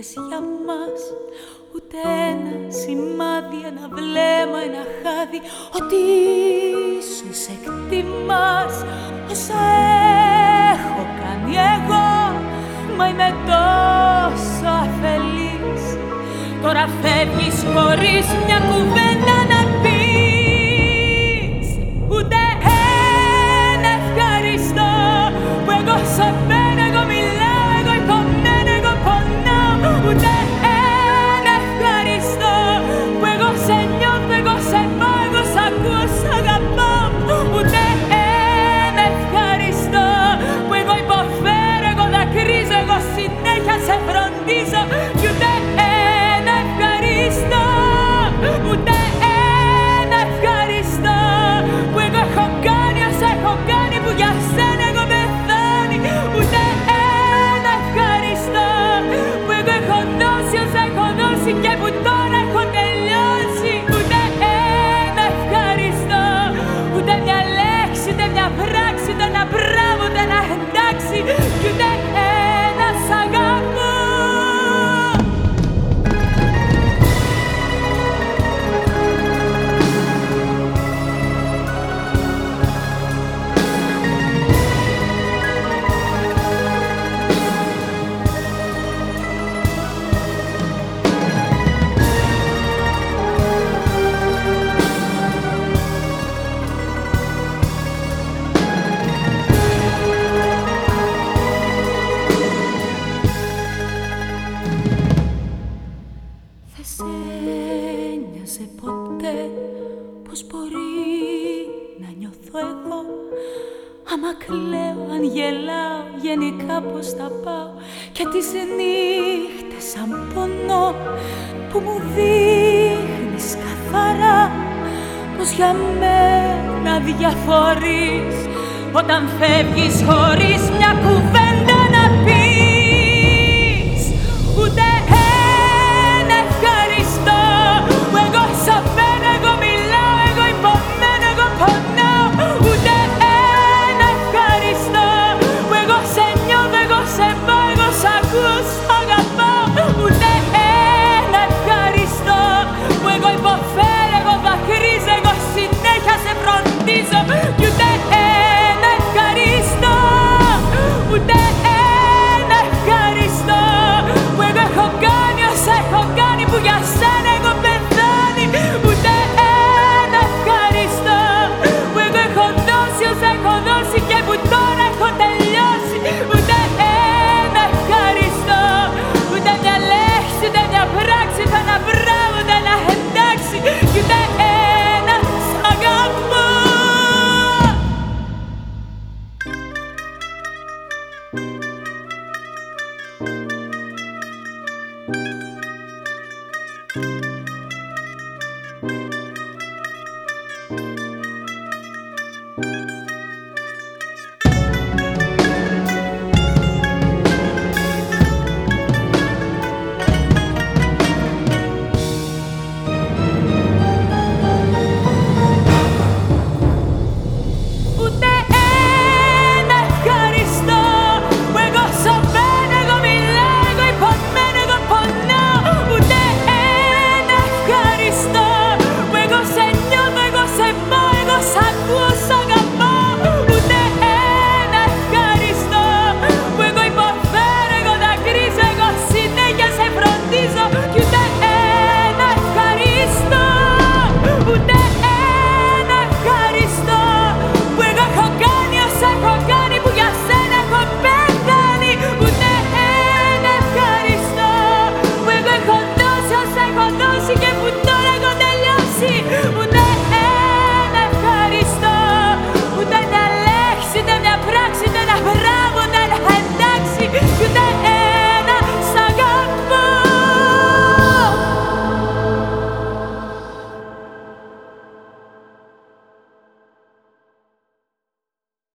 είχες για μας. Ούτε ένα σημάδι, ένα βλέμμα, ένα χάδι. Ότι ίσως εκτιμάς όσα έχω κάνει εγώ. Μα είμαι τόσο αφελής. Τώρα φεύγεις χωρίς μια κουβέντα έχω δώσει και που τώρα έχω τελειώσει. Ούτε ένα ευχαριστώ. Ούτε μια λέξη, ούτε μια πράξη, ούτε ένα μπράβο, ούτε ένα ποτέ πως μπορεί να νιώθω εγώ. Άμα κλαίω, αν γελάω, γενικά πως θα πάω. Και τις νύχτες σαν πονώ που μου δείχνεις καθαρά Πως για μένα διαφορείς. Όταν φεύγεις χωρίς μια κουβέντα να πεις Ούτε